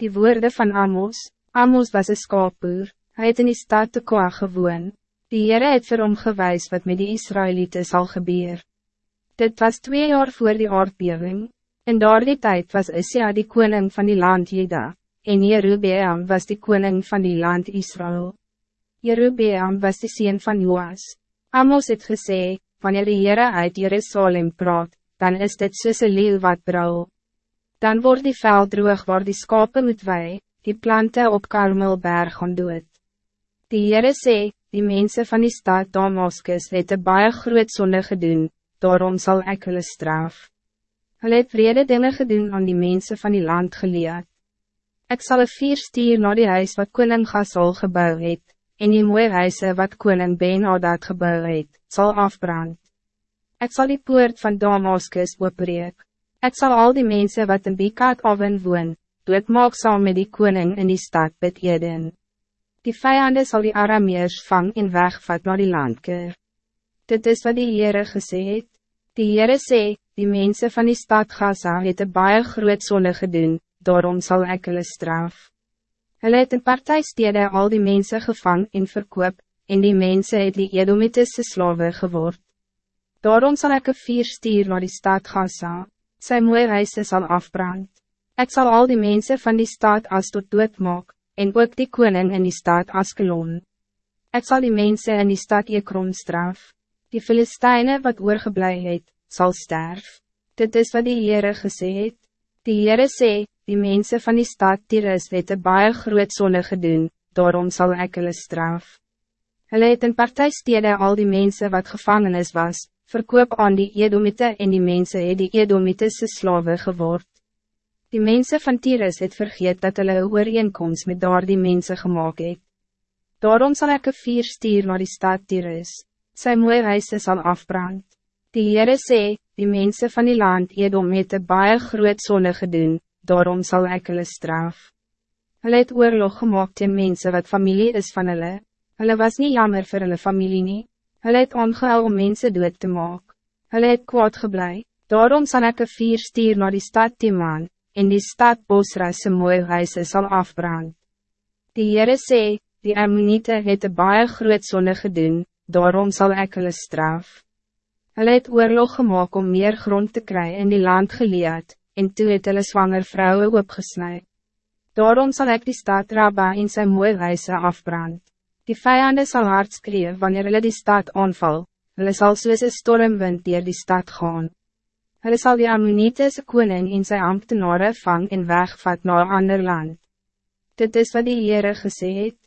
Die woorden van Amos, Amos was een skaapboer, hij het in die stad te Koa gewoon. Die Heere het vir hom gewys wat met die Israëlieten zal gebeuren. Dit was twee jaar voor die aardbeving. In daardie tijd was Isia die koning van die land Jeda, en Jerubeam was die koning van die land Israël. Jerubeam was de sien van Joas. Amos het gesê, wanneer die Heere uit Jerusalem praat, dan is dit soos een leeuw wat brouw. Dan wordt die veld droog waar die skape moet wei, die planten op Karmelberg gaan dood. Die Heere sê, die mensen van die stad Damascus het een baie groot sonde gedoen, daarom zal ek hulle straf. Hulle het vrede dinge gedoen aan die mensen van die land geleerd. Ik zal een vier stier naar die huis wat koning Gasol gebouw het, en die mooie huise wat koning Ben-Hadad gebouw het, sal afbrand. Ik zal die poort van Damascus opreek. Ik zal al die mensen wat in Bikaat oven woon, doodmaak saam met die koning in die stad Bet Eden. Die vijanden zal die Arameers vang en wegvat naar die landkeer. Dit is wat die Heere gesê het. Die Heere sê, die mensen van die stad Gaza het een baie groot zonde gedoen, daarom zal ek hulle straf. Hulle het in partijstede al die mensen gevang en verkoop, en die mensen het die Edomitische slawe geword. Daarom zal ik een vier stier naar die stad Gaza, sy mooie reise sal afbrand. Ik zal al die mensen van die stad as tot dood maak, en ook die koning in die stad Askelon. Ik zal die mensen in die stad Ekron straf. Die Filistijnen wat oorgeblij het, sal sterf. Dit is wat die Heere gesê het. Die Heere sê, die mensen van die stad Tyrus het een baie groot zonde gedoen, daarom zal ek hulle straf. Hulle het in partijstede al die mensen wat gevangenis was, verkoop aan die Edomite en die mensen het die Edomitese slawe geword. Die mensen van Tyrus het vergeet dat hulle een ooreenkomst met daar die mensen gemaakt het. Daarom zal ik een vier stier naar die stad Tyrus, sy mooie huise sal afbrand. Die Heere sê, die mensen van die land Edom het een baie groot zonde gedoen, daarom zal ik hulle straf. Hulle het oorlog gemaakt teen mense wat familie is van hulle, hulle was niet jammer voor hulle familie nie, hulle het ongehou om mense dood te maak, hulle het kwaad geblei, daarom zal ik een vier stier naar die stad Timan, en die stad Bosra se mooie huise sal afbrand. Die Heere sê, die Ammonite het een baie groot zonde gedoen, daarom zal ik hulle straf. Hulle het oorlog gemaakt om meer grond te krijgen in die land geleerd, en toe het hulle zwanger vrouwen opgesnij. Daarom zal ik die stad Rabba in zijn mooie wijze afbrand. Die vijanden zal hard skreeuw wanneer hulle die stad aanval, hulle sal soos een stormwind dier die stad gaan. Hulle sal die Ammonitese koning in sy ambtenare vang en wegvat naar een ander land. Dit is wat die Heere gesê het.